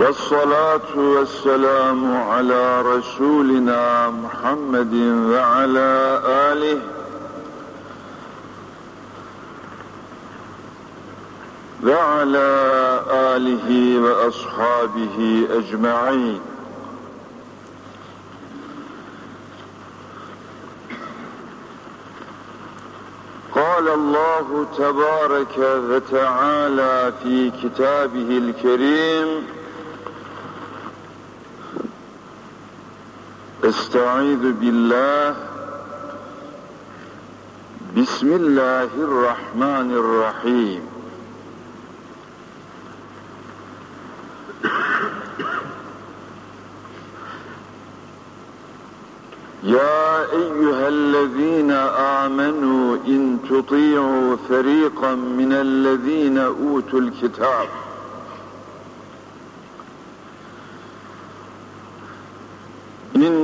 والصلاة والسلام على رسولنا محمد وعلى آله. وعلى آله وأصحابه أجمعين. قال الله تبارك وتعالى في كتابه الكريم استعيذ بالله. بسم الله الرحمن الرحيم. يا أيها الذين آمنوا إن تطيعوا فريقا من الذين أوتوا الكتاب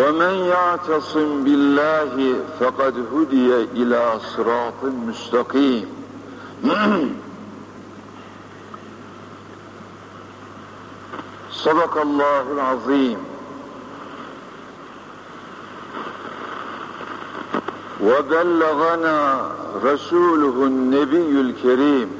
ومن يعتصم بالله فقد هدي إلى صراط مستقيم. صدق الله العظيم. وبلغنا رسوله النبي الكريم.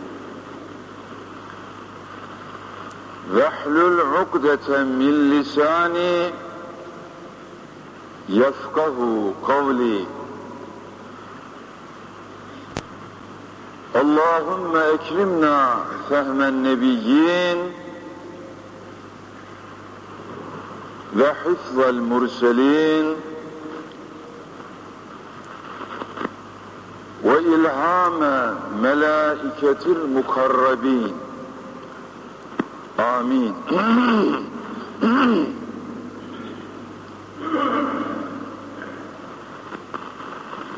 واحلل عقدة من لساني يفقه قولي. اللهم اكرمنا فهم النبيين وحفظ المرسلين وإلهام ملائكة المقربين. آمين.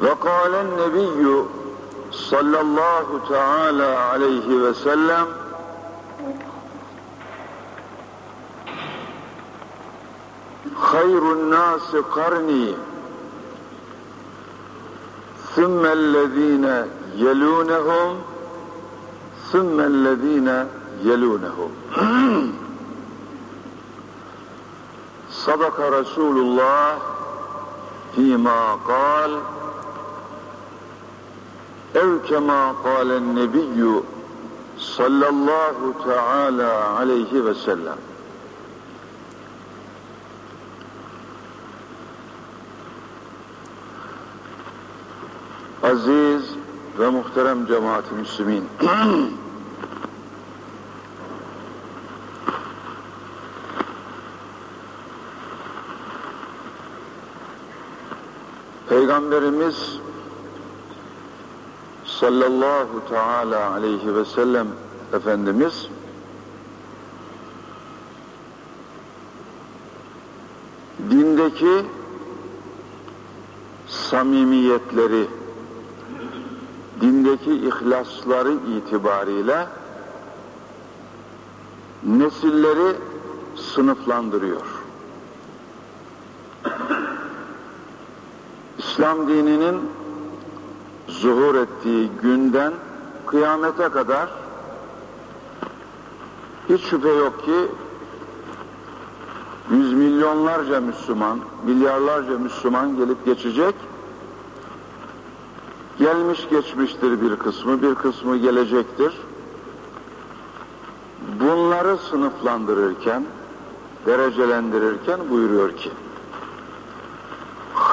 وقال النبي صلى الله تعالى عليه وسلم خير الناس قرني ثم الذين يلونهم ثم الذين yelûnehu. Sadaka Resulullah fîmâ kal ev kemâ kâlen nebiyyü sallallahu teâlâ aleyhi ve sellem. Aziz ve muhterem cemaat-i müslümin Peygamberimiz sallallahu teala aleyhi ve sellem Efendimiz dindeki samimiyetleri dindeki ihlasları itibariyle nesilleri sınıflandırıyor. İslam dininin zuhur ettiği günden kıyamete kadar hiç şüphe yok ki yüz milyonlarca Müslüman, milyarlarca Müslüman gelip geçecek. Gelmiş geçmiştir bir kısmı, bir kısmı gelecektir. Bunları sınıflandırırken, derecelendirirken buyuruyor ki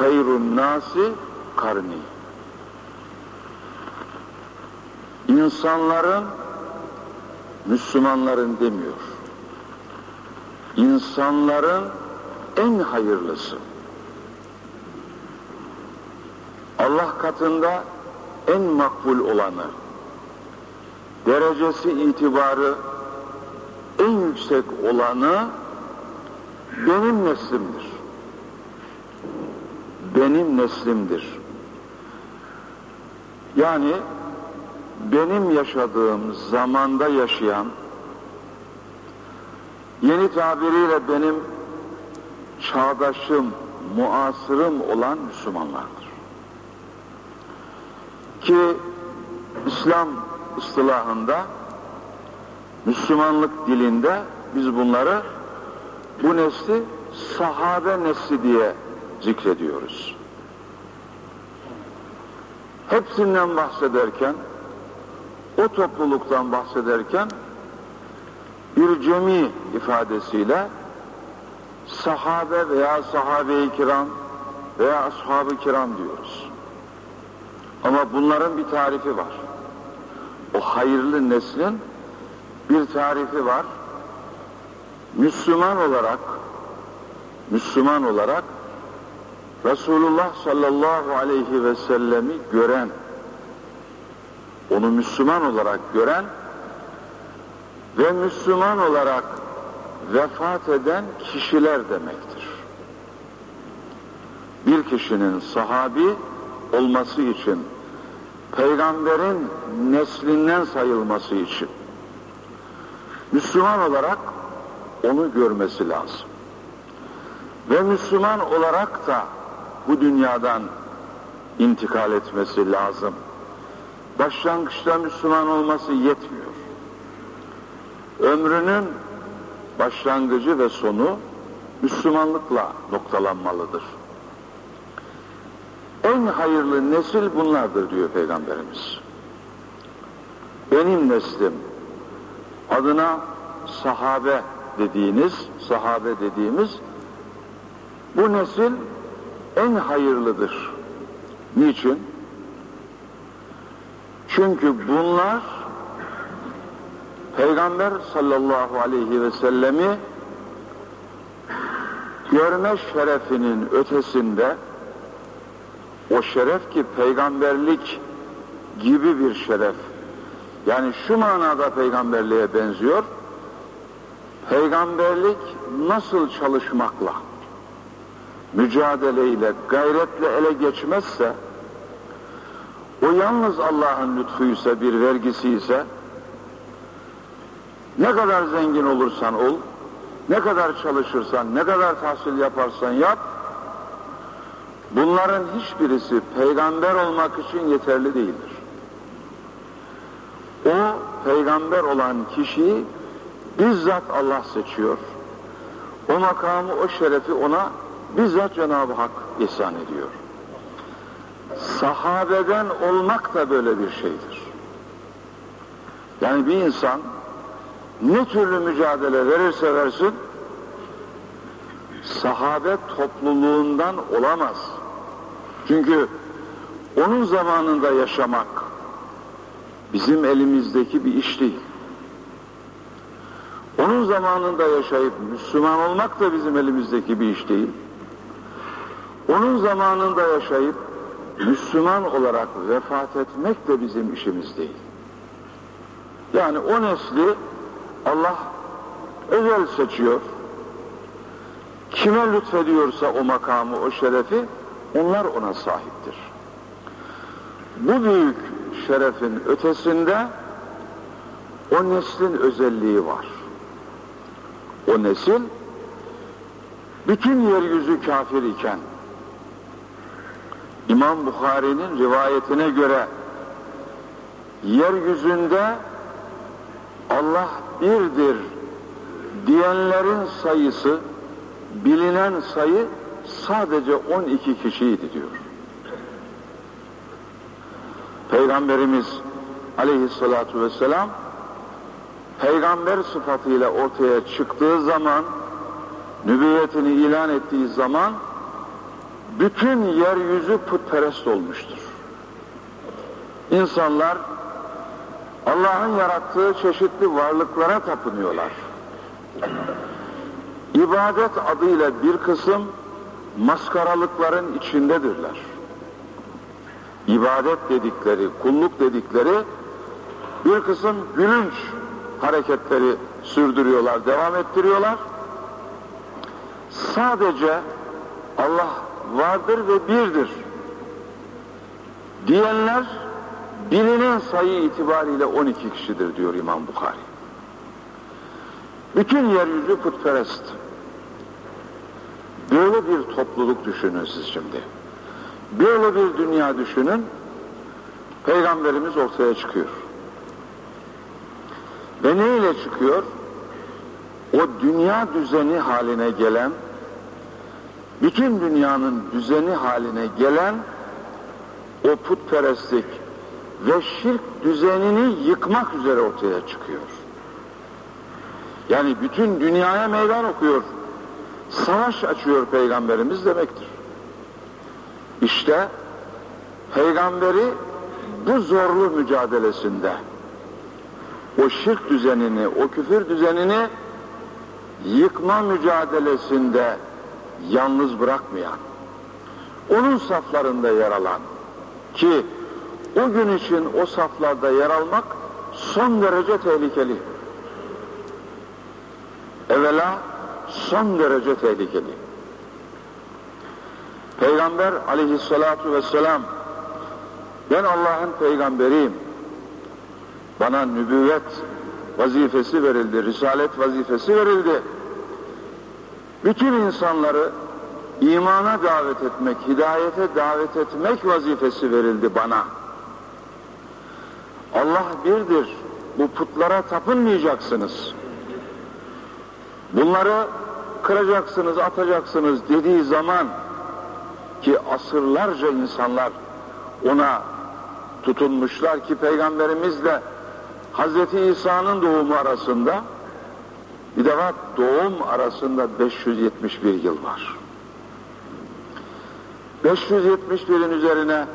hayrun nasi karni İnsanların Müslümanların demiyor. İnsanların en hayırlısı. Allah katında en makbul olanı, derecesi itibarı en yüksek olanı benim neslimdir. Benim neslimdir. Yani benim yaşadığım zamanda yaşayan, yeni tabiriyle benim çağdaşım, muasırım olan Müslümanlardır. Ki İslam ıstılahında, Müslümanlık dilinde biz bunları bu nesli sahabe nesli diye zikrediyoruz. Hepsinden bahsederken o topluluktan bahsederken bir cemi ifadesiyle sahabe veya sahabe-i kiram veya ashab-ı kiram diyoruz. Ama bunların bir tarifi var. O hayırlı neslin bir tarifi var. Müslüman olarak Müslüman olarak Resulullah sallallahu aleyhi ve sellemi gören onu Müslüman olarak gören ve Müslüman olarak vefat eden kişiler demektir. Bir kişinin sahabi olması için, peygamberin neslinden sayılması için, Müslüman olarak onu görmesi lazım. Ve Müslüman olarak da bu dünyadan intikal etmesi lazım başlangıçta Müslüman olması yetmiyor. Ömrünün başlangıcı ve sonu Müslümanlıkla noktalanmalıdır. En hayırlı nesil bunlardır diyor Peygamberimiz. Benim neslim adına sahabe dediğiniz, sahabe dediğimiz bu nesil en hayırlıdır. Niçin? Çünkü bunlar Peygamber sallallahu aleyhi ve sellemi görme şerefinin ötesinde o şeref ki peygamberlik gibi bir şeref yani şu manada peygamberliğe benziyor peygamberlik nasıl çalışmakla mücadeleyle gayretle ele geçmezse o yalnız Allah'ın lütfuysa, bir vergisi ise ne kadar zengin olursan ol, ne kadar çalışırsan, ne kadar tahsil yaparsan yap, bunların hiçbirisi peygamber olmak için yeterli değildir. O peygamber olan kişiyi bizzat Allah seçiyor. O makamı, o şerefi ona bizzat Cenab-ı Hak ihsan ediyor. Sahabeden olmak da böyle bir şeydir. Yani bir insan ne türlü mücadele verirse versin sahabe topluluğundan olamaz. Çünkü onun zamanında yaşamak bizim elimizdeki bir iş değil. Onun zamanında yaşayıp Müslüman olmak da bizim elimizdeki bir iş değil. Onun zamanında yaşayıp Müslüman olarak vefat etmek de bizim işimiz değil. Yani o nesli Allah özel seçiyor. Kime lütfediyorsa o makamı, o şerefi onlar ona sahiptir. Bu büyük şerefin ötesinde o neslin özelliği var. O nesil bütün yeryüzü kafir iken İmam Bukhari'nin rivayetine göre yeryüzünde Allah birdir diyenlerin sayısı bilinen sayı sadece 12 kişiydi diyor. Peygamberimiz aleyhissalatu vesselam peygamber sıfatıyla ortaya çıktığı zaman nübüvvetini ilan ettiği zaman bütün yeryüzü putperest olmuştur. İnsanlar Allah'ın yarattığı çeşitli varlıklara tapınıyorlar. İbadet adıyla bir kısım maskaralıkların içindedirler. İbadet dedikleri, kulluk dedikleri bir kısım gülünç hareketleri sürdürüyorlar, devam ettiriyorlar. Sadece Allah vardır ve birdir diyenler bilinen sayı itibariyle 12 kişidir diyor İmam Bukhari. Bütün yeryüzü putperest. Böyle bir topluluk düşünün siz şimdi. Böyle bir dünya düşünün. Peygamberimiz ortaya çıkıyor. Ve ne ile çıkıyor? O dünya düzeni haline gelen, bütün dünyanın düzeni haline gelen o putperestlik ve şirk düzenini yıkmak üzere ortaya çıkıyor. Yani bütün dünyaya meydan okuyor. Savaş açıyor peygamberimiz demektir. İşte peygamberi bu zorlu mücadelesinde o şirk düzenini, o küfür düzenini yıkma mücadelesinde yalnız bırakmayan, onun saflarında yer alan ki o gün için o saflarda yer almak son derece tehlikeli. Evvela son derece tehlikeli. Peygamber aleyhissalatu vesselam ben Allah'ın peygamberiyim. Bana nübüvvet vazifesi verildi, risalet vazifesi verildi. Bütün insanları imana davet etmek, hidayete davet etmek vazifesi verildi bana. Allah birdir. Bu putlara tapınmayacaksınız. Bunları kıracaksınız, atacaksınız dediği zaman ki asırlarca insanlar ona tutunmuşlar ki peygamberimizle Hazreti İsa'nın doğumu arasında bir defa doğum arasında 571 yıl var. 571'in üzerine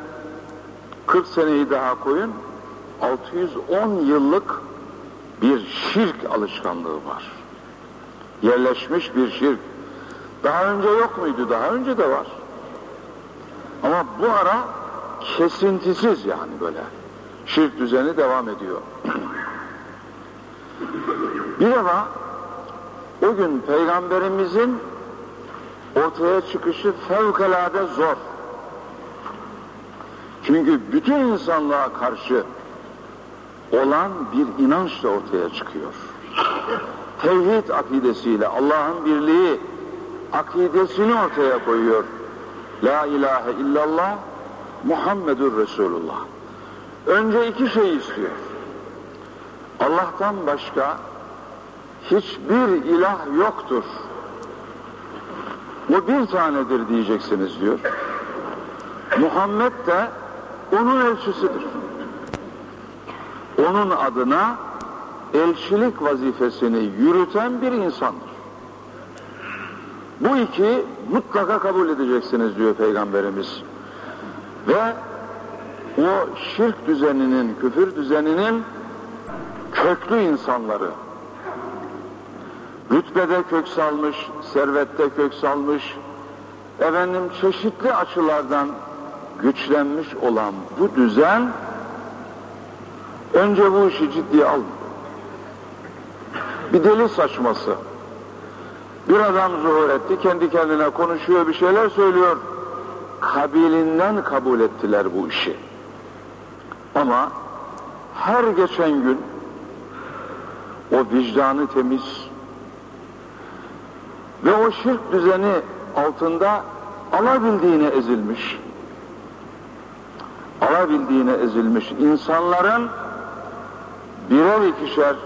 40 seneyi daha koyun 610 yıllık bir şirk alışkanlığı var. Yerleşmiş bir şirk. Daha önce yok muydu? Daha önce de var. Ama bu ara kesintisiz yani böyle. Şirk düzeni devam ediyor. bir defa o gün peygamberimizin ortaya çıkışı fevkalade zor. Çünkü bütün insanlığa karşı olan bir inançla ortaya çıkıyor. Tevhid akidesiyle Allah'ın birliği akidesini ortaya koyuyor. La ilahe illallah Muhammedur Resulullah. Önce iki şey istiyor. Allah'tan başka hiçbir ilah yoktur. O bir tanedir diyeceksiniz diyor. Muhammed de onun elçisidir. Onun adına elçilik vazifesini yürüten bir insandır. Bu iki mutlaka kabul edeceksiniz diyor Peygamberimiz. Ve o şirk düzeninin, küfür düzeninin köklü insanları, rütbede kök salmış, servette kök salmış, efendim çeşitli açılardan güçlenmiş olan bu düzen önce bu işi ciddiye almıyor. Bir deli saçması. Bir adam zuhur etti, kendi kendine konuşuyor, bir şeyler söylüyor. Kabilinden kabul ettiler bu işi. Ama her geçen gün o vicdanı temiz ve o şirk düzeni altında alabildiğine ezilmiş alabildiğine ezilmiş insanların birer ikişer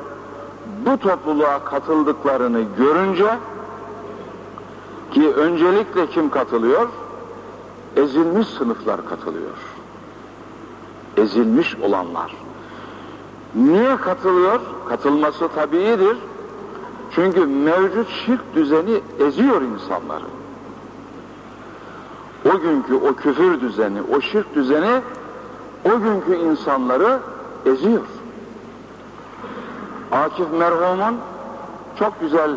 bu topluluğa katıldıklarını görünce ki öncelikle kim katılıyor? Ezilmiş sınıflar katılıyor. Ezilmiş olanlar. Niye katılıyor? Katılması tabiidir. Çünkü mevcut şirk düzeni eziyor insanları. O günkü o küfür düzeni, o şirk düzeni o günkü insanları eziyor. Akif merhumun çok güzel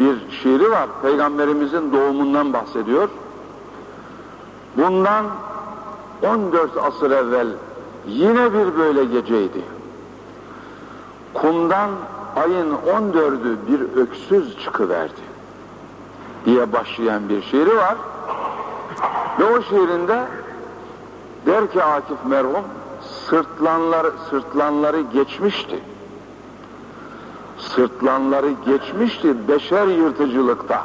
bir şiiri var. Peygamberimizin doğumundan bahsediyor. Bundan 14 asır evvel yine bir böyle geceydi. Kumdan ayın 14'ü bir öksüz çıkıverdi diye başlayan bir şiiri var. Ve o şiirinde der ki Akif merhum sırtlanlar, sırtlanları geçmişti. Sırtlanları geçmişti beşer yırtıcılıkta.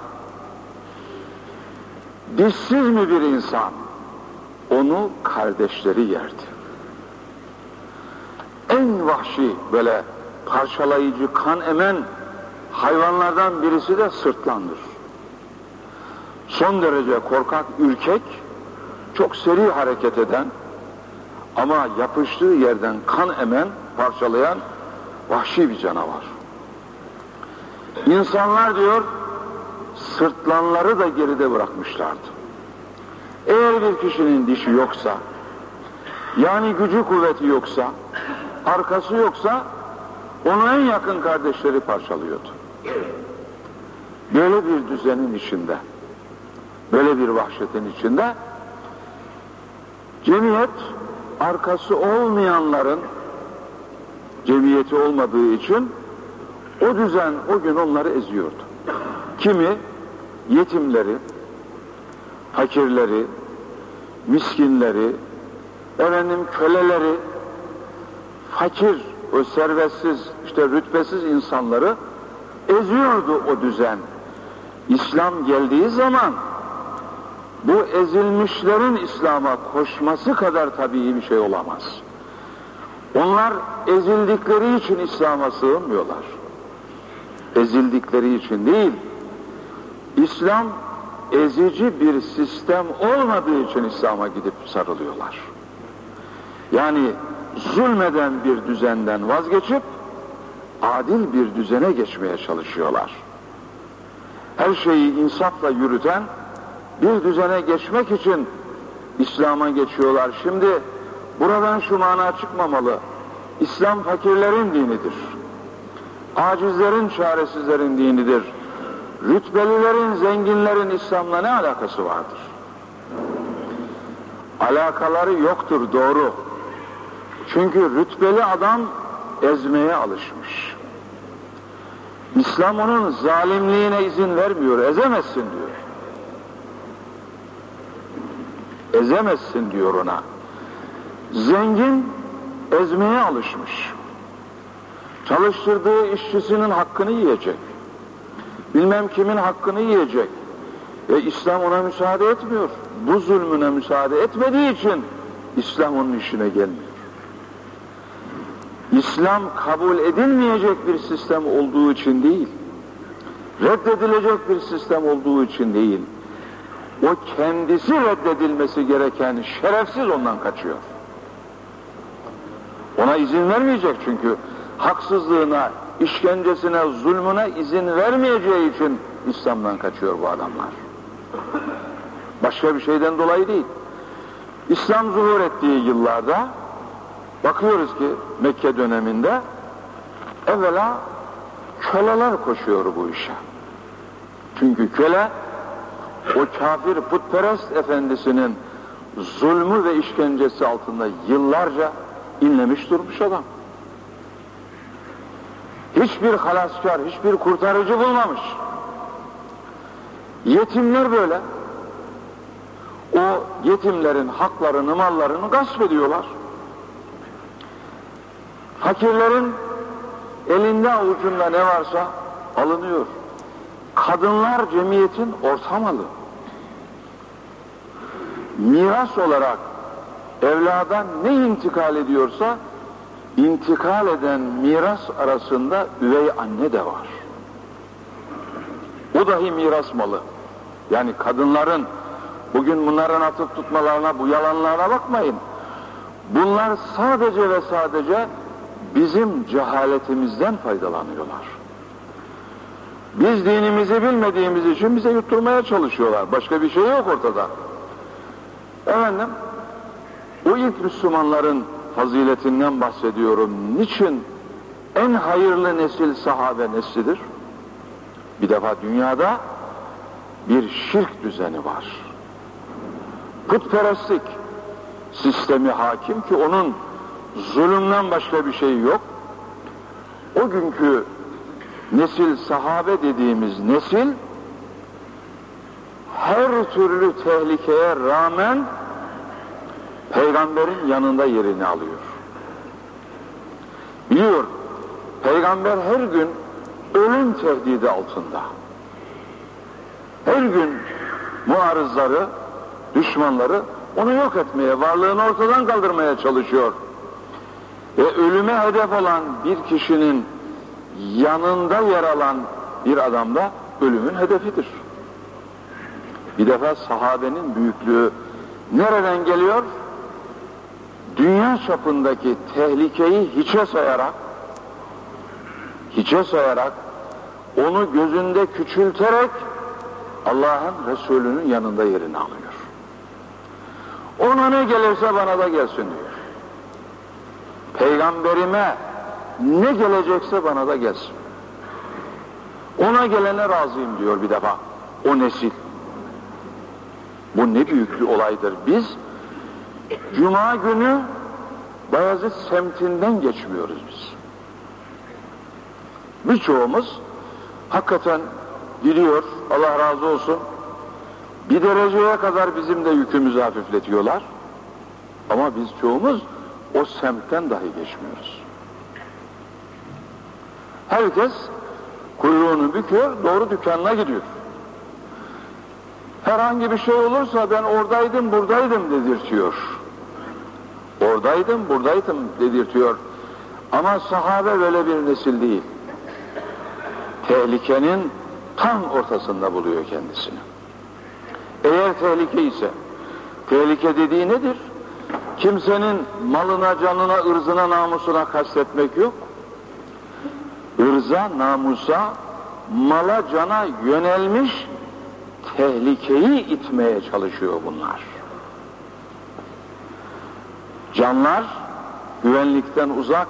Dişsiz mi bir insan? Onu kardeşleri yerdi. En vahşi böyle parçalayıcı kan emen hayvanlardan birisi de sırtlandır. Son derece korkak, ürkek, çok seri hareket eden ama yapıştığı yerden kan emen, parçalayan vahşi bir canavar. İnsanlar diyor, sırtlanları da geride bırakmışlardı. Eğer bir kişinin dişi yoksa, yani gücü kuvveti yoksa, arkası yoksa, onu en yakın kardeşleri parçalıyordu. Böyle bir düzenin içinde, böyle bir vahşetin içinde, cemiyet arkası olmayanların cemiyeti olmadığı için o düzen o gün onları eziyordu. Kimi yetimleri, fakirleri, miskinleri, efendim köleleri, fakir, o servetsiz, işte rütbesiz insanları eziyordu o düzen. İslam geldiği zaman bu ezilmişlerin İslam'a koşması kadar tabii bir şey olamaz. Onlar ezildikleri için İslam'a sığınmıyorlar. Ezildikleri için değil, İslam ezici bir sistem olmadığı için İslam'a gidip sarılıyorlar. Yani zulmeden bir düzenden vazgeçip adil bir düzene geçmeye çalışıyorlar. Her şeyi insafla yürüten bir düzene geçmek için İslam'a geçiyorlar. Şimdi buradan şu mana çıkmamalı. İslam fakirlerin dinidir. Acizlerin, çaresizlerin dinidir. Rütbelilerin, zenginlerin İslam'la ne alakası vardır? Alakaları yoktur doğru. Çünkü rütbeli adam ezmeye alışmış. İslam onun zalimliğine izin vermiyor, ezemezsin diyor. Ezemezsin diyor ona. Zengin ezmeye alışmış. Çalıştırdığı işçisinin hakkını yiyecek. Bilmem kimin hakkını yiyecek. E İslam ona müsaade etmiyor. Bu zulmüne müsaade etmediği için İslam onun işine gelmiyor. İslam kabul edilmeyecek bir sistem olduğu için değil, reddedilecek bir sistem olduğu için değil, o kendisi reddedilmesi gereken şerefsiz ondan kaçıyor. Ona izin vermeyecek çünkü haksızlığına, işkencesine, zulmüne izin vermeyeceği için İslam'dan kaçıyor bu adamlar. Başka bir şeyden dolayı değil. İslam zuhur ettiği yıllarda bakıyoruz ki Mekke döneminde evvela köleler koşuyor bu işe. Çünkü köle o kafir putperest efendisinin zulmü ve işkencesi altında yıllarca inlemiş durmuş adam. Hiçbir halaskar, hiçbir kurtarıcı bulmamış. Yetimler böyle. O yetimlerin haklarını, mallarını gasp ediyorlar. Fakirlerin elinde avucunda ne varsa alınıyor. Kadınlar cemiyetin orta malı. Miras olarak evlada ne intikal ediyorsa intikal eden miras arasında üvey anne de var. O dahi miras malı. Yani kadınların bugün bunların atıp tutmalarına, bu yalanlarına bakmayın. Bunlar sadece ve sadece bizim cehaletimizden faydalanıyorlar. Biz dinimizi bilmediğimiz için bize yutturmaya çalışıyorlar. Başka bir şey yok ortada. Efendim, o ilk Müslümanların faziletinden bahsediyorum. Niçin en hayırlı nesil sahabe neslidir? Bir defa dünyada bir şirk düzeni var. Putperestlik sistemi hakim ki onun zulümden başka bir şey yok. O günkü nesil sahabe dediğimiz nesil her türlü tehlikeye rağmen peygamberin yanında yerini alıyor. Biliyor, peygamber her gün ölüm tehdidi altında. Her gün muarızları, düşmanları onu yok etmeye, varlığını ortadan kaldırmaya çalışıyor. Ve ölüme hedef olan bir kişinin yanında yer alan bir adam da ölümün hedefidir. Bir defa sahabenin büyüklüğü nereden geliyor? Dünya çapındaki tehlikeyi hiçe sayarak, hiçe sayarak, onu gözünde küçülterek Allah'ın Resulü'nün yanında yerini alıyor. Ona ne gelirse bana da gelsin diyor. Peygamberime ne gelecekse bana da gelsin. Ona gelene razıyım diyor bir defa. O nesil. Bu ne büyük bir olaydır. Biz Cuma günü Bayezid semtinden geçmiyoruz biz. Birçoğumuz hakikaten gidiyor, Allah razı olsun, bir dereceye kadar bizim de yükümüzü hafifletiyorlar. Ama biz çoğumuz o semtten dahi geçmiyoruz. Herkes kuyruğunu büküyor, doğru dükkanına gidiyor. Herhangi bir şey olursa ben oradaydım, buradaydım dedirtiyor. Oradaydım, buradaydım dedirtiyor. Ama sahabe böyle bir nesil değil. Tehlikenin tam ortasında buluyor kendisini. Eğer tehlike ise, tehlike dediği nedir? Kimsenin malına, canına, ırzına, namusuna kastetmek yok. Irza, namusa, mala, cana yönelmiş tehlikeyi itmeye çalışıyor bunlar. Canlar güvenlikten uzak,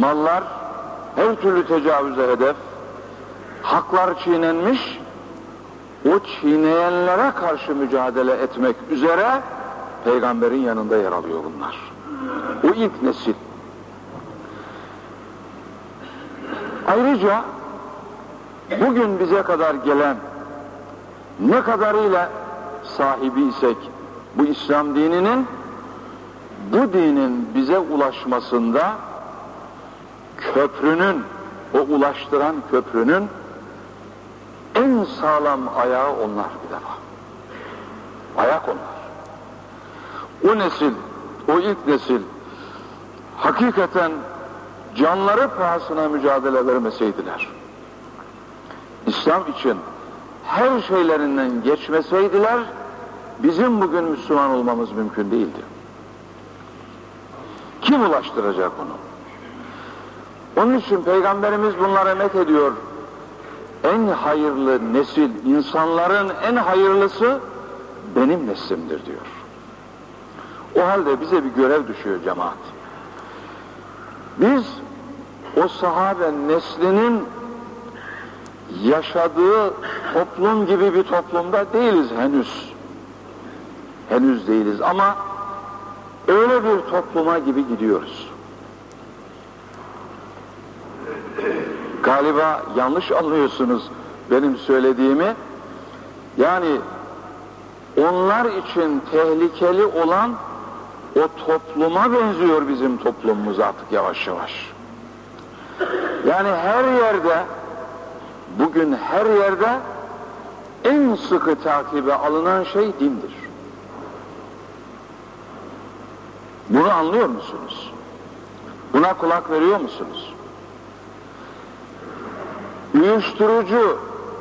mallar her türlü tecavüze hedef, haklar çiğnenmiş, o çiğneyenlere karşı mücadele etmek üzere peygamberin yanında yer alıyor bunlar. O ilk nesil. Ayrıca bugün bize kadar gelen ne kadarıyla sahibi isek bu İslam dininin bu dinin bize ulaşmasında köprünün, o ulaştıran köprünün en sağlam ayağı onlar bir defa. Ayak onlar. O nesil, o ilk nesil hakikaten canları pahasına mücadele vermeseydiler, İslam için her şeylerinden geçmeseydiler, bizim bugün Müslüman olmamız mümkün değildi. Kim ulaştıracak onu? Onun için Peygamberimiz bunlara met ediyor. En hayırlı nesil, insanların en hayırlısı benim neslimdir diyor. O halde bize bir görev düşüyor cemaat. Biz o sahabe neslinin yaşadığı toplum gibi bir toplumda değiliz henüz. Henüz değiliz ama öyle bir topluma gibi gidiyoruz. Galiba yanlış anlıyorsunuz benim söylediğimi. Yani onlar için tehlikeli olan o topluma benziyor bizim toplumumuz artık yavaş yavaş. Yani her yerde bugün her yerde en sıkı takibe alınan şey dindir. Bunu anlıyor musunuz? Buna kulak veriyor musunuz? Uyuşturucu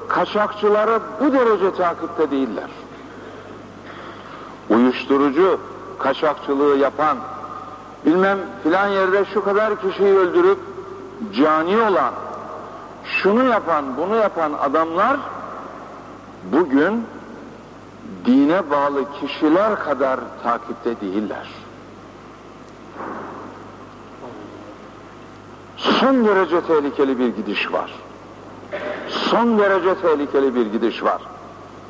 kaçakçıları bu derece takipte değiller. Uyuşturucu kaçakçılığı yapan, bilmem filan yerde şu kadar kişiyi öldürüp cani olan, şunu yapan, bunu yapan adamlar bugün dine bağlı kişiler kadar takipte değiller. Son derece tehlikeli bir gidiş var. Son derece tehlikeli bir gidiş var.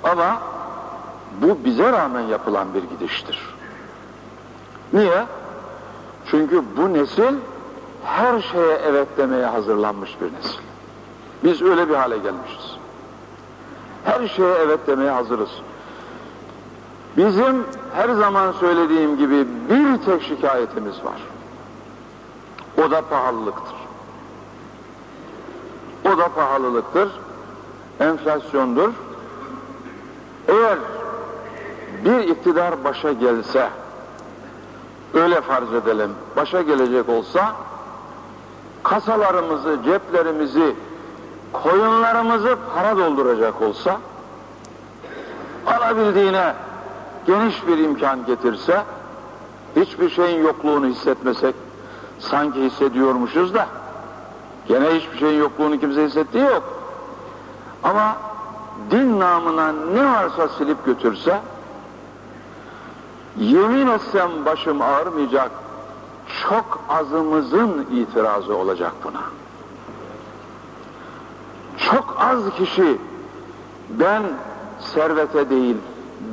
Ama bu bize rağmen yapılan bir gidiştir. Niye? Çünkü bu nesil her şeye evet demeye hazırlanmış bir nesil. Biz öyle bir hale gelmişiz. Her şeye evet demeye hazırız. Bizim her zaman söylediğim gibi bir tek şikayetimiz var. O da pahalılıktır. O da pahalılıktır. Enflasyondur. Eğer bir iktidar başa gelse, öyle farz edelim, başa gelecek olsa, kasalarımızı, ceplerimizi, koyunlarımızı para dolduracak olsa, alabildiğine geniş bir imkan getirse, hiçbir şeyin yokluğunu hissetmesek, sanki hissediyormuşuz da, gene hiçbir şeyin yokluğunu kimse hissettiği yok. Ama din namına ne varsa silip götürse, yemin etsem başım ağrımayacak, çok azımızın itirazı olacak buna. Çok az kişi ben servete değil,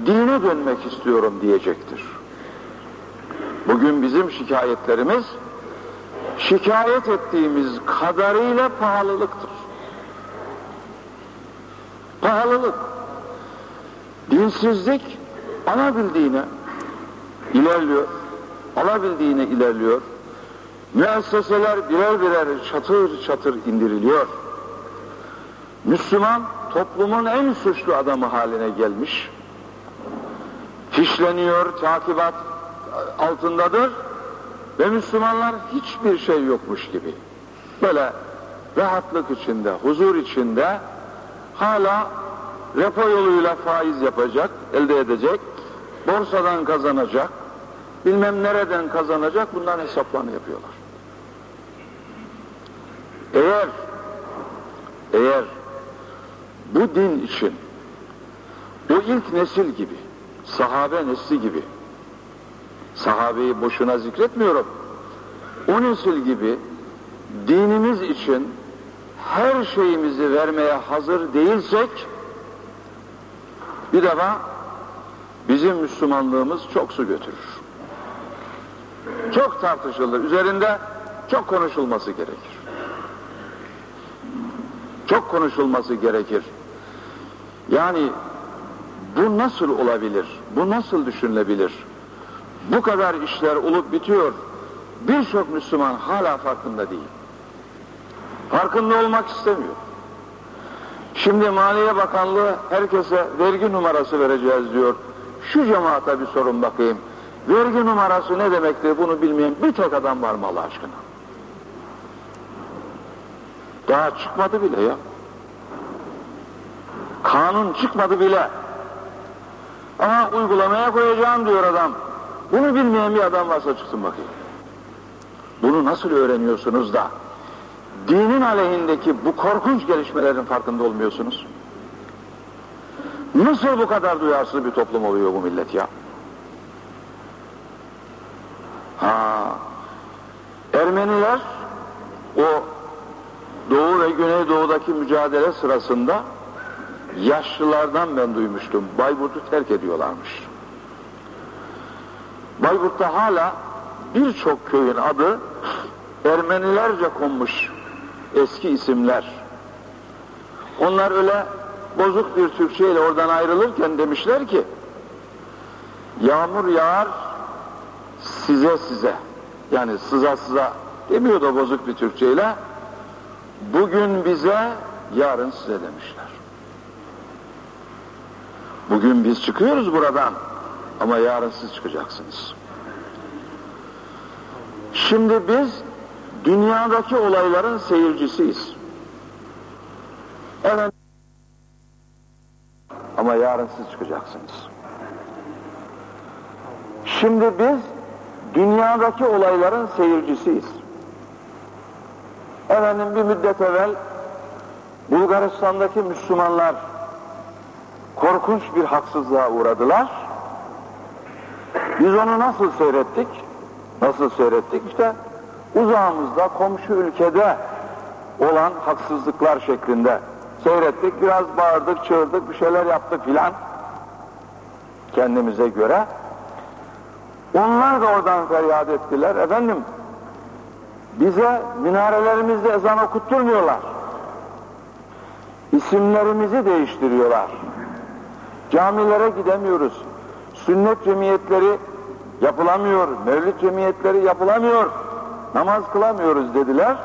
dine dönmek istiyorum diyecektir. Bugün bizim şikayetlerimiz şikayet ettiğimiz kadarıyla pahalılıktır. Pahalılık. Dinsizlik alabildiğine ilerliyor. Alabildiğine ilerliyor. Müesseseler birer birer çatır çatır indiriliyor. Müslüman toplumun en suçlu adamı haline gelmiş. Fişleniyor, takibat altındadır ve Müslümanlar hiçbir şey yokmuş gibi. Böyle rahatlık içinde, huzur içinde hala repo yoluyla faiz yapacak, elde edecek, borsadan kazanacak, bilmem nereden kazanacak bunların hesaplarını yapıyorlar. Eğer eğer bu din için o ilk nesil gibi, sahabe nesli gibi, sahabeyi boşuna zikretmiyorum, o nesil gibi dinimiz için her şeyimizi vermeye hazır değilsek, bir defa bizim Müslümanlığımız çok su götürür. Çok tartışılır. Üzerinde çok konuşulması gerekir. Çok konuşulması gerekir. Yani bu nasıl olabilir? Bu nasıl düşünülebilir? Bu kadar işler olup bitiyor. Birçok Müslüman hala farkında değil. Farkında olmak istemiyor. Şimdi Maliye Bakanlığı herkese vergi numarası vereceğiz diyor. Şu cemaate bir sorun bakayım. Vergi numarası ne demektir bunu bilmeyen bir tek adam var mı Allah aşkına? Daha çıkmadı bile ya. Kanun çıkmadı bile. Ama uygulamaya koyacağım diyor adam. Bunu bilmeyen bir adam varsa çıksın bakayım. Bunu nasıl öğreniyorsunuz da dinin aleyhindeki bu korkunç gelişmelerin farkında olmuyorsunuz? Nasıl bu kadar duyarsız bir toplum oluyor bu millet ya? Ha, Ermeniler o Doğu ve Güneydoğu'daki mücadele sırasında yaşlılardan ben duymuştum. Bayburt'u terk ediyorlarmış. Bayburt'ta hala birçok köyün adı Ermenilerce konmuş eski isimler. Onlar öyle bozuk bir Türkçeyle oradan ayrılırken demişler ki yağmur yağar size size yani sıza sıza demiyor da bozuk bir Türkçeyle bugün bize yarın size demişler. Bugün biz çıkıyoruz buradan ama yarın siz çıkacaksınız. Şimdi biz dünyadaki olayların seyircisiyiz. Evet. Ama yarın siz çıkacaksınız. Şimdi biz dünyadaki olayların seyircisiyiz. Efendim bir müddet evvel Bulgaristan'daki Müslümanlar korkunç bir haksızlığa uğradılar. Biz onu nasıl seyrettik? Nasıl seyrettik? İşte uzağımızda komşu ülkede olan haksızlıklar şeklinde seyrettik. Biraz bağırdık, çığırdık, bir şeyler yaptık filan kendimize göre. Onlar da oradan feryat ettiler. Efendim bize minarelerimizde ezan okutturmuyorlar. İsimlerimizi değiştiriyorlar. Camilere gidemiyoruz. Sünnet cemiyetleri yapılamıyor, mevlid cemiyetleri yapılamıyor, namaz kılamıyoruz dediler.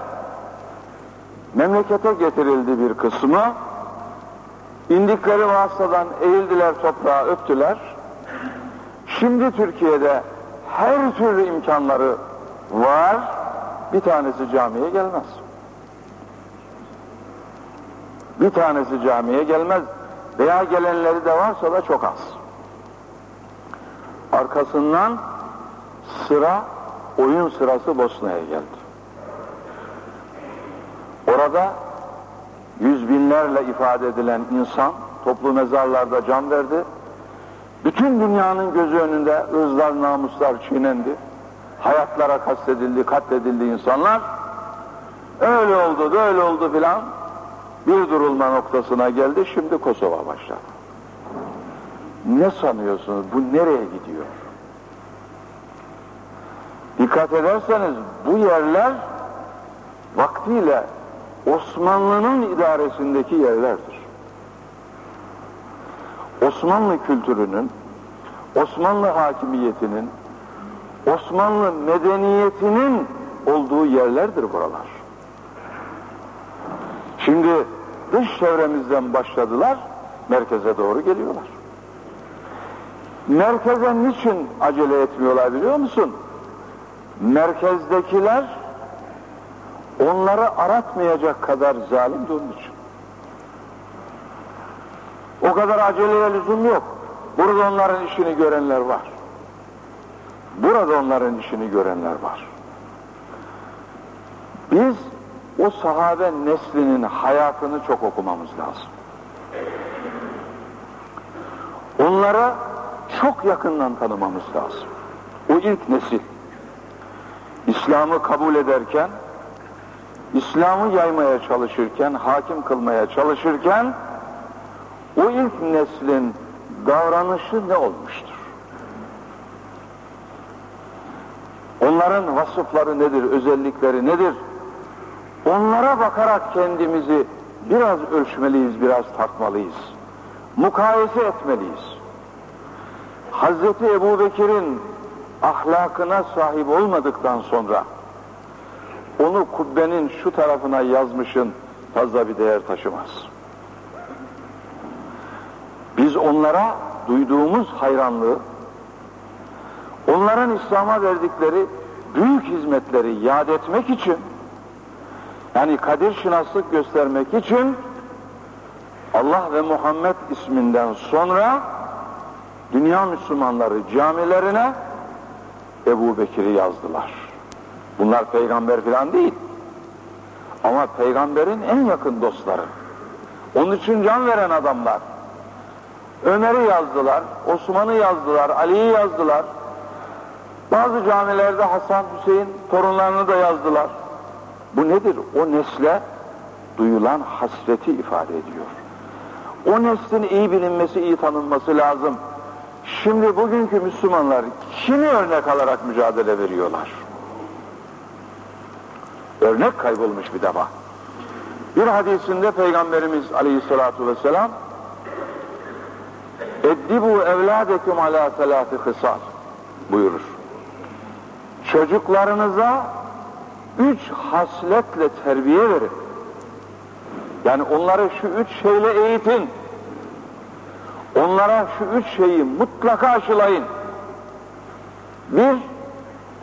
Memlekete getirildi bir kısmı. İndikleri vasıtadan eğildiler toprağa öptüler. Şimdi Türkiye'de her türlü imkanları var. Bir tanesi camiye gelmez. Bir tanesi camiye gelmez. Veya gelenleri de varsa da çok az. Arkasından sıra, oyun sırası Bosna'ya geldi. Orada yüz binlerle ifade edilen insan toplu mezarlarda can verdi. Bütün dünyanın gözü önünde ırzlar, namuslar çiğnendi. Hayatlara kastedildi, katledildi insanlar. Öyle oldu, böyle oldu filan. Bir durulma noktasına geldi, şimdi Kosova başladı. Ne sanıyorsunuz, bu nereye gidiyor? Dikkat ederseniz bu yerler vaktiyle Osmanlı'nın idaresindeki yerlerdir. Osmanlı kültürünün, Osmanlı hakimiyetinin, Osmanlı medeniyetinin olduğu yerlerdir buralar. Şimdi dış çevremizden başladılar, merkeze doğru geliyorlar. Merkeze niçin acele etmiyorlar biliyor musun? Merkezdekiler onları aratmayacak kadar zalim onun. O kadar aceleye lüzum yok. Burada onların işini görenler var. Burada onların işini görenler var. Biz o sahabe neslinin hayatını çok okumamız lazım. Onlara çok yakından tanımamız lazım. O ilk nesil. İslam'ı kabul ederken, İslam'ı yaymaya çalışırken, hakim kılmaya çalışırken, o ilk neslin davranışı ne olmuştur? Onların vasıfları nedir, özellikleri nedir? Onlara bakarak kendimizi biraz ölçmeliyiz, biraz tartmalıyız. Mukayese etmeliyiz. Hazreti Ebu Bekir'in ahlakına sahip olmadıktan sonra onu kubbenin şu tarafına yazmışın fazla bir değer taşımaz. Biz onlara duyduğumuz hayranlığı, onların İslam'a verdikleri büyük hizmetleri yad etmek için, yani kadir şinaslık göstermek için Allah ve Muhammed isminden sonra dünya Müslümanları camilerine Ebu Bekir'i yazdılar. Bunlar peygamber falan değil. Ama peygamberin en yakın dostları. Onun için can veren adamlar. Ömer'i yazdılar, Osman'ı yazdılar, Ali'yi yazdılar. Bazı camilerde Hasan Hüseyin torunlarını da yazdılar. Bu nedir? O nesle duyulan hasreti ifade ediyor. O neslin iyi bilinmesi, iyi tanınması lazım. Şimdi bugünkü Müslümanlar kimi örnek alarak mücadele veriyorlar? Örnek kaybolmuş bir defa. Bir hadisinde Peygamberimiz aleyhissalatu vesselam Eddibu evladekum ala selati hısal buyurur. Çocuklarınıza üç hasletle terbiye verin. Yani onları şu üç şeyle eğitin. Onlara şu üç şeyi mutlaka aşılayın. Bir,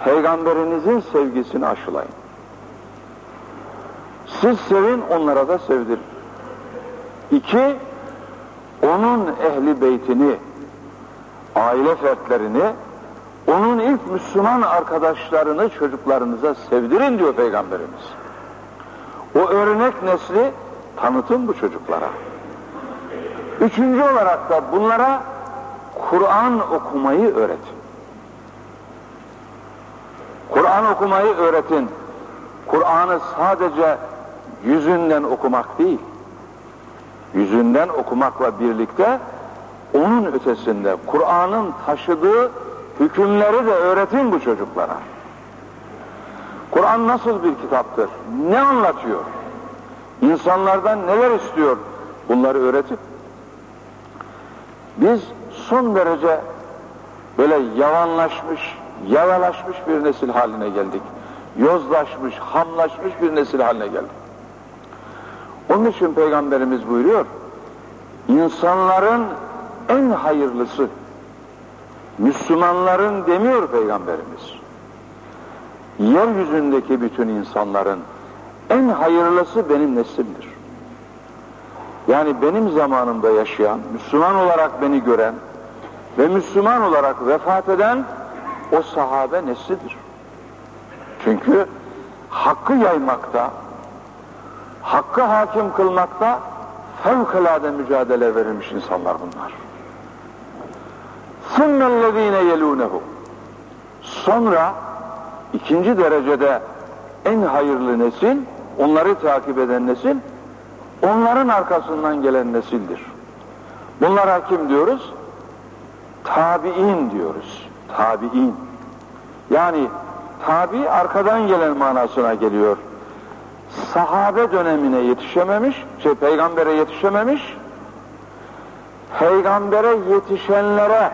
Peygamberinizin sevgisini aşılayın. Siz sevin, onlara da sevdirin. İki, onun ehli beytini, aile fertlerini, onun ilk Müslüman arkadaşlarını çocuklarınıza sevdirin diyor Peygamberimiz. O örnek nesli tanıtın bu çocuklara. Üçüncü olarak da bunlara Kur'an okumayı öğretin. Kur'an okumayı öğretin. Kur'an'ı sadece yüzünden okumak değil, yüzünden okumakla birlikte onun ötesinde Kur'an'ın taşıdığı hükümleri de öğretin bu çocuklara. Kur'an nasıl bir kitaptır? Ne anlatıyor? İnsanlardan neler istiyor? Bunları öğretin. Biz son derece böyle yavanlaşmış, yavalaşmış bir nesil haline geldik. Yozlaşmış, hamlaşmış bir nesil haline geldik. Onun için Peygamberimiz buyuruyor, insanların en hayırlısı, Müslümanların demiyor Peygamberimiz, yeryüzündeki bütün insanların en hayırlısı benim neslimdir. Yani benim zamanımda yaşayan, Müslüman olarak beni gören ve Müslüman olarak vefat eden o sahabe neslidir. Çünkü hakkı yaymakta, hakkı hakim kılmakta fevkalade mücadele verilmiş insanlar bunlar. ثُمَّ الَّذ۪ينَ يَلُونَهُ Sonra ikinci derecede en hayırlı nesil, onları takip eden nesil, onların arkasından gelen nesildir. Bunlara kim diyoruz? Tabi'in diyoruz. Tabi'in. Yani tabi arkadan gelen manasına geliyor. Sahabe dönemine yetişememiş, şey peygambere yetişememiş, peygambere yetişenlere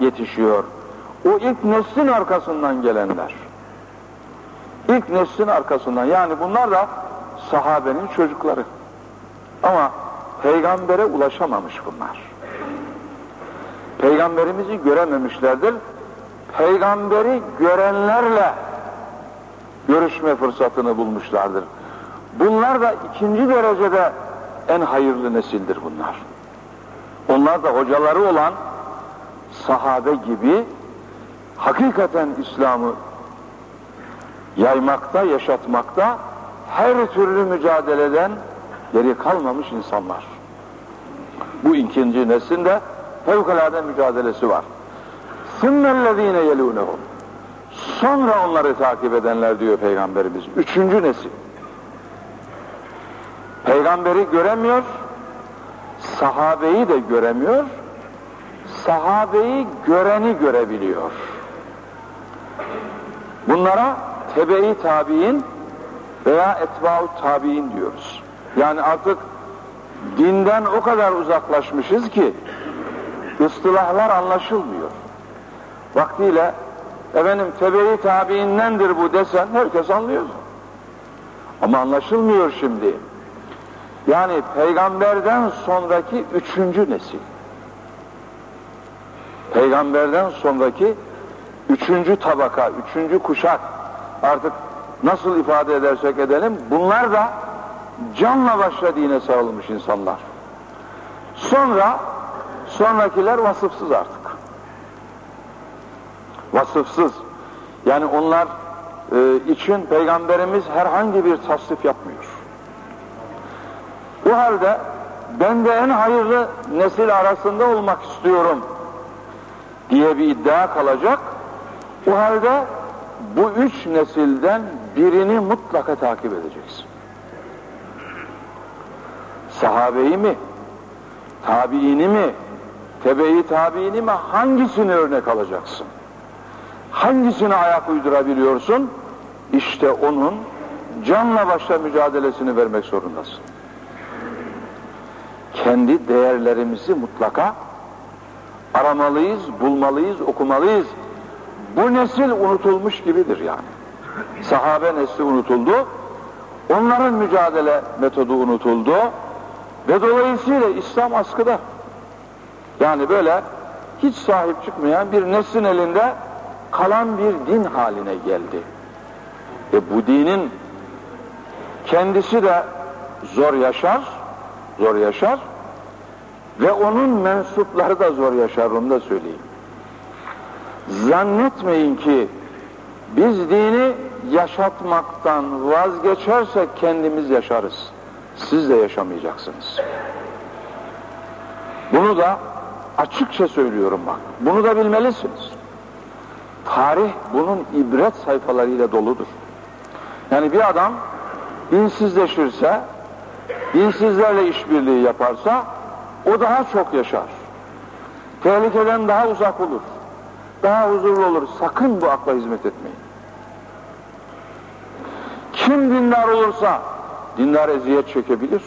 yetişiyor. O ilk neslin arkasından gelenler. İlk neslin arkasından yani bunlar da sahabenin çocukları. Ama peygambere ulaşamamış bunlar. Peygamberimizi görememişlerdir. Peygamberi görenlerle görüşme fırsatını bulmuşlardır. Bunlar da ikinci derecede en hayırlı nesildir bunlar. Onlar da hocaları olan sahabe gibi hakikaten İslam'ı yaymakta, yaşatmakta her türlü mücadeleden geri kalmamış insanlar. Bu ikinci neslinde fevkalade mücadelesi var. Sümmellezine yelûnehum. Sonra onları takip edenler diyor Peygamberimiz. Üçüncü nesil. Peygamberi göremiyor, sahabeyi de göremiyor, sahabeyi göreni görebiliyor. Bunlara tebe-i tabi'in veya etba'u tabi'in diyoruz. Yani artık dinden o kadar uzaklaşmışız ki ıstılahlar anlaşılmıyor. Vaktiyle efendim tebe-i tabiindendir bu desen herkes anlıyor. Ama anlaşılmıyor şimdi. Yani peygamberden sonraki üçüncü nesil. Peygamberden sonraki üçüncü tabaka, üçüncü kuşak artık nasıl ifade edersek edelim bunlar da canla başla dine sarılmış insanlar. Sonra sonrakiler vasıfsız artık. Vasıfsız. Yani onlar e, için peygamberimiz herhangi bir tasdif yapmıyor. Bu halde ben de en hayırlı nesil arasında olmak istiyorum diye bir iddia kalacak. O halde bu üç nesilden birini mutlaka takip edeceksin. Sahabeyi mi, tabiini mi, tebe-i tabiini mi hangisini örnek alacaksın? Hangisine ayak uydurabiliyorsun? İşte onun canla başla mücadelesini vermek zorundasın. Kendi değerlerimizi mutlaka aramalıyız, bulmalıyız, okumalıyız. Bu nesil unutulmuş gibidir yani. Sahabe nesli unutuldu. Onların mücadele metodu unutuldu. Ve dolayısıyla İslam askıda. Yani böyle hiç sahip çıkmayan bir neslin elinde kalan bir din haline geldi. E bu dinin kendisi de zor yaşar, zor yaşar ve onun mensupları da zor yaşar onu da söyleyeyim. Zannetmeyin ki biz dini yaşatmaktan vazgeçersek kendimiz yaşarız. Siz de yaşamayacaksınız. Bunu da açıkça söylüyorum bak. Bunu da bilmelisiniz. Tarih bunun ibret sayfalarıyla doludur. Yani bir adam dinsizleşirse, dinsizlerle işbirliği yaparsa o daha çok yaşar. Tehlikeden daha uzak olur. Daha huzurlu olur. Sakın bu akla hizmet etmeyin. Kim dindar olursa dindar eziyet çekebilir.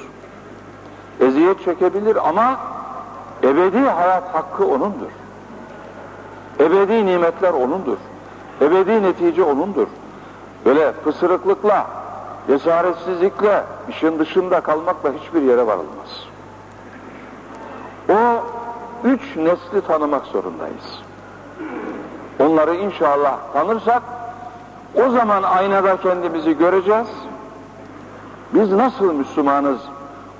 Eziyet çekebilir ama ebedi hayat hakkı onundur. Ebedi nimetler onundur. Ebedi netice onundur. Böyle fısırıklıkla, cesaretsizlikle, işin dışında kalmakla hiçbir yere varılmaz. O üç nesli tanımak zorundayız. Onları inşallah tanırsak o zaman aynada kendimizi göreceğiz. Biz nasıl Müslümanız?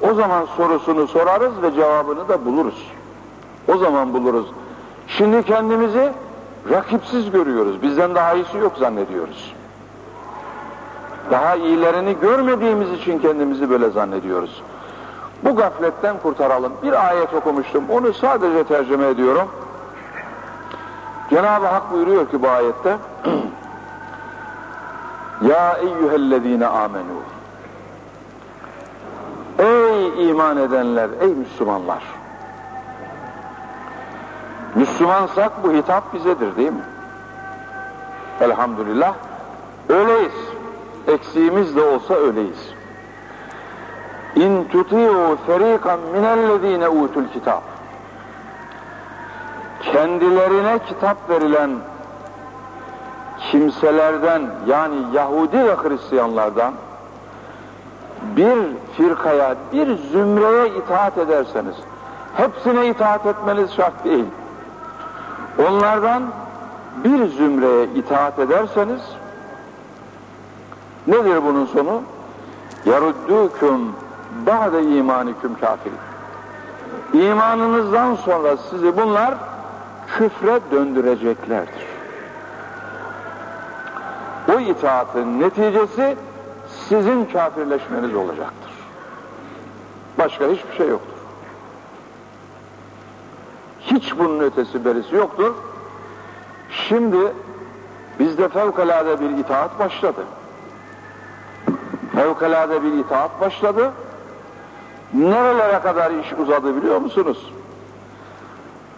O zaman sorusunu sorarız ve cevabını da buluruz. O zaman buluruz. Şimdi kendimizi rakipsiz görüyoruz. Bizden daha iyisi yok zannediyoruz. Daha iyilerini görmediğimiz için kendimizi böyle zannediyoruz. Bu gafletten kurtaralım. Bir ayet okumuştum. Onu sadece tercüme ediyorum. Cenab-ı Hak buyuruyor ki bu ayette Ya eyyühellezine amenu Ey iman edenler, ey Müslümanlar Müslümansak bu hitap bizedir değil mi? Elhamdülillah öyleyiz. Eksiğimiz de olsa öyleyiz. İn tuti'u ferikan minellezine utul kitap kendilerine kitap verilen kimselerden yani Yahudi ve Hristiyanlardan bir firkaya, bir zümreye itaat ederseniz, hepsine itaat etmeniz şart değil. Onlardan bir zümreye itaat ederseniz, nedir bunun sonu? يَرُدُّكُمْ بَعْدَ imaniküm kafir. İmanınızdan sonra sizi bunlar küfre döndüreceklerdir. O itaatın neticesi sizin kafirleşmeniz olacaktır. Başka hiçbir şey yoktur. Hiç bunun ötesi berisi yoktur. Şimdi bizde fevkalade bir itaat başladı. Fevkalade bir itaat başladı. Nerelere kadar iş uzadı biliyor musunuz?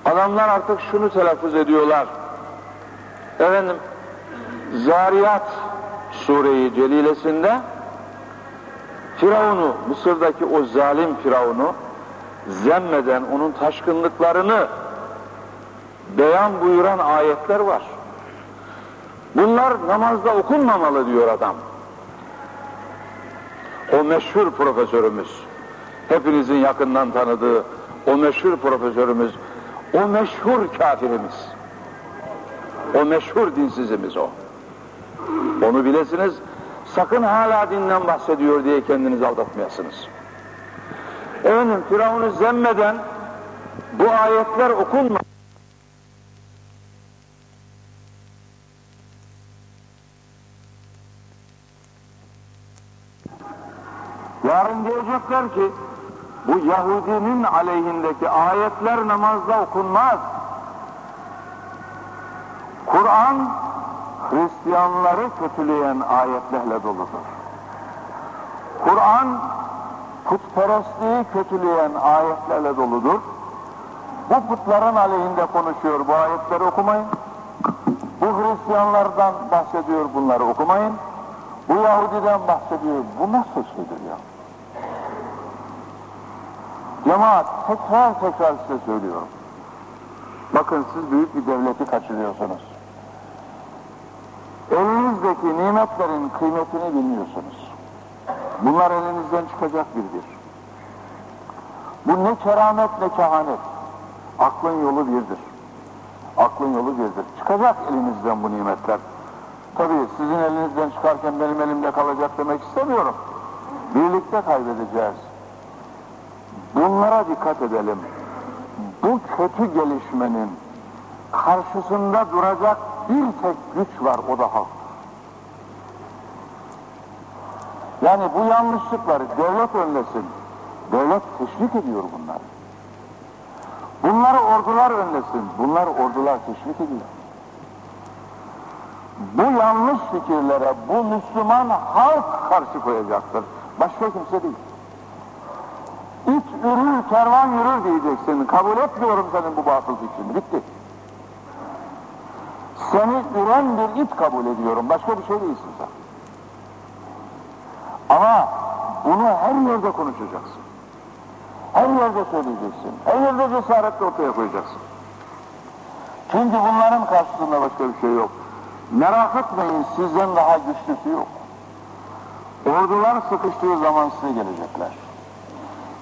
Adamlar artık şunu telaffuz ediyorlar. Efendim, Zariyat sureyi celilesinde Firavun'u, Mısır'daki o zalim Firavun'u zemmeden onun taşkınlıklarını beyan buyuran ayetler var. Bunlar namazda okunmamalı diyor adam. O meşhur profesörümüz, hepinizin yakından tanıdığı o meşhur profesörümüz o meşhur kafirimiz. O meşhur dinsizimiz o. Onu bilesiniz. Sakın hala dinden bahsediyor diye kendinizi aldatmayasınız. Efendim Firavun'u zemmeden bu ayetler okunma. Yarın diyecekler ki bu Yahudinin aleyhindeki ayetler namazda okunmaz. Kur'an Hristiyanları kötüleyen ayetlerle doludur. Kur'an putperestliği kötüleyen ayetlerle doludur. Bu putların aleyhinde konuşuyor bu ayetleri okumayın. Bu Hristiyanlardan bahsediyor bunları okumayın. Bu Yahudiden bahsediyor. Bu nasıl şeydir ya? Cemaat tekrar tekrar size söylüyorum. Bakın siz büyük bir devleti kaçırıyorsunuz. Elinizdeki nimetlerin kıymetini bilmiyorsunuz. Bunlar elinizden çıkacak birdir. Bu ne keramet ne kehanet. Aklın yolu birdir. Aklın yolu birdir. Çıkacak elinizden bu nimetler. Tabii sizin elinizden çıkarken benim elimde kalacak demek istemiyorum. Birlikte kaybedeceğiz. Bunlara dikkat edelim. Bu kötü gelişmenin karşısında duracak bir tek güç var o da halk. Yani bu yanlışlıkları devlet önlesin. Devlet teşvik ediyor bunları. Bunları ordular önlesin. Bunlar ordular teşvik ediyor. Bu yanlış fikirlere bu Müslüman halk karşı koyacaktır. Başka kimse değil. İt ürür, kervan yürür diyeceksin. Kabul etmiyorum senin bu batıl fikrini. Bitti. Seni üren bir it kabul ediyorum. Başka bir şey değilsin sen. Ama bunu her yerde konuşacaksın. Her yerde söyleyeceksin. Her yerde cesaretle ortaya koyacaksın. Çünkü bunların karşısında başka bir şey yok. Merak etmeyin sizden daha güçlüsü yok. Ordular sıkıştığı zaman size gelecekler.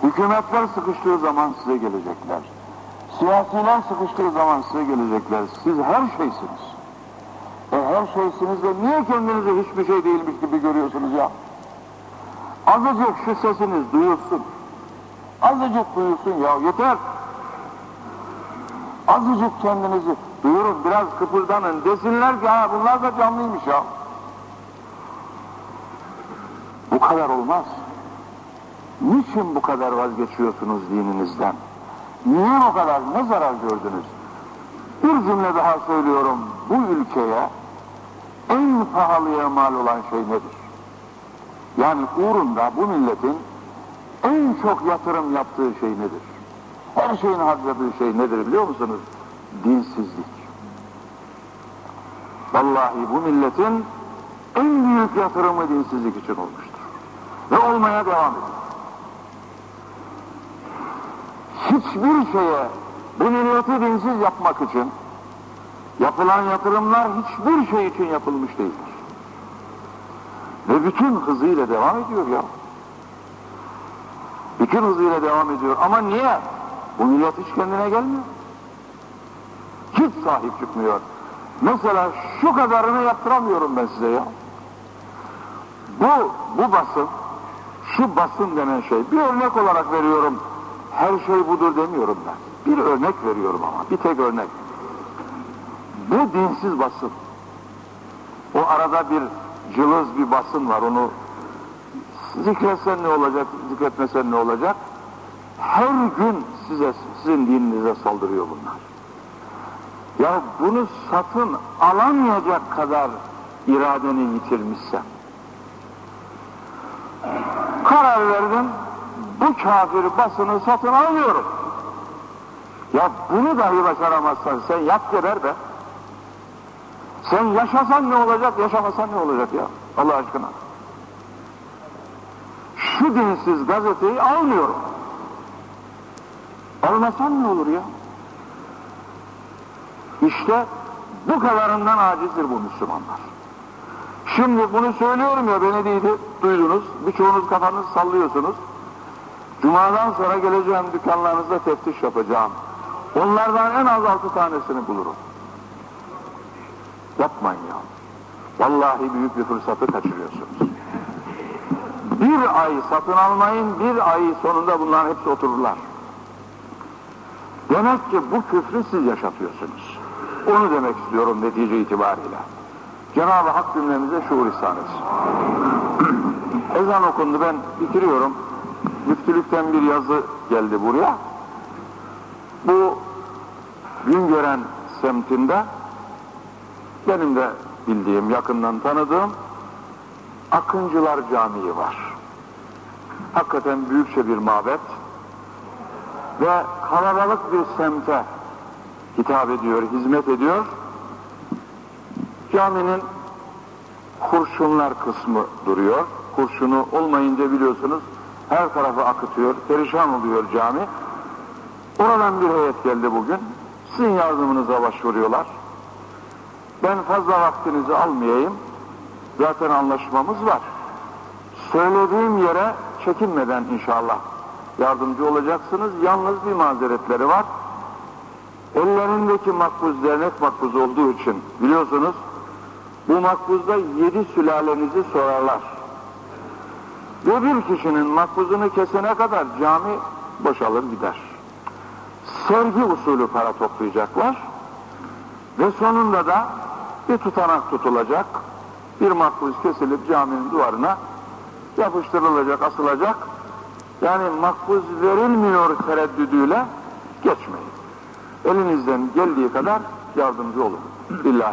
Hükümetler sıkıştığı zaman size gelecekler. Siyasiler sıkıştığı zaman size gelecekler. Siz her şeysiniz. E her şeysiniz de niye kendinizi hiçbir şey değilmiş gibi görüyorsunuz ya? Azıcık şu sesiniz duyulsun. Azıcık duyulsun ya yeter. Azıcık kendinizi duyurun biraz kıpırdanın desinler ki ha bunlar da canlıymış ya. Bu kadar olmaz. Niçin bu kadar vazgeçiyorsunuz dininizden? Niye bu kadar ne zarar gördünüz? Bir cümle daha söylüyorum. Bu ülkeye en pahalıya mal olan şey nedir? Yani uğrunda bu milletin en çok yatırım yaptığı şey nedir? Her şeyin harcadığı şey nedir biliyor musunuz? Dinsizlik. Vallahi bu milletin en büyük yatırımı dinsizlik için olmuştur. Ve olmaya devam ediyor. Hiçbir şeye bu milleti dinsiz yapmak için yapılan yatırımlar hiçbir şey için yapılmış değildir. Ve bütün hızıyla devam ediyor ya. Bütün hızıyla devam ediyor. Ama niye? Bu millet hiç kendine gelmiyor. Hiç sahip çıkmıyor. Mesela şu kadarını yaptıramıyorum ben size ya. Bu, bu basın, şu basın denen şey, bir örnek olarak veriyorum. Her şey budur demiyorum ben. Bir örnek veriyorum ama, bir tek örnek. Bu dinsiz basın. O arada bir cılız bir basın var, onu zikretsen ne olacak, zikretmesen ne olacak? Her gün size, sizin dininize saldırıyor bunlar. Ya bunu satın alamayacak kadar iradeni yitirmişsen, karar verdim, bu kafir basını satın almıyorum. Ya bunu dahi başaramazsan sen yap geber be. Sen yaşasan ne olacak, yaşamasan ne olacak ya Allah aşkına. Şu dinsiz gazeteyi almıyorum. Almasan ne olur ya? İşte bu kadarından acizdir bu Müslümanlar. Şimdi bunu söylüyorum ya beni duydunuz. Birçoğunuz kafanızı sallıyorsunuz. Cumadan sonra geleceğim dükkanlarınızda teftiş yapacağım. Onlardan en az altı tanesini bulurum. Yapmayın ya. Vallahi büyük bir fırsatı kaçırıyorsunuz. Bir ay satın almayın, bir ay sonunda bunların hepsi otururlar. Demek ki bu küfrü siz yaşatıyorsunuz. Onu demek istiyorum netice itibariyle. Cenab-ı Hak cümlemize şuur ihsan etsin. Ezan okundu ben bitiriyorum. Müftülükten bir yazı geldi buraya. Bu Güngören semtinde benim de bildiğim, yakından tanıdığım Akıncılar Camii var. Hakikaten büyükçe bir mabet ve kalabalık bir semte hitap ediyor, hizmet ediyor. Caminin kurşunlar kısmı duruyor. Kurşunu olmayınca biliyorsunuz her tarafı akıtıyor, perişan oluyor cami. Oradan bir heyet geldi bugün. Sizin yardımınıza başvuruyorlar. Ben fazla vaktinizi almayayım. Zaten anlaşmamız var. Söylediğim yere çekinmeden inşallah yardımcı olacaksınız. Yalnız bir mazeretleri var. ellerindeki makbuz dernek makbuz olduğu için biliyorsunuz bu makbuzda yedi sülalenizi sorarlar. Ve bir kişinin makbuzunu kesene kadar cami boşalır gider. Sergi usulü para toplayacaklar ve sonunda da bir tutanak tutulacak, bir makbuz kesilip caminin duvarına yapıştırılacak, asılacak. Yani makbuz verilmiyor tereddüdüyle geçmeyin. Elinizden geldiği kadar yardımcı olun. Billahi.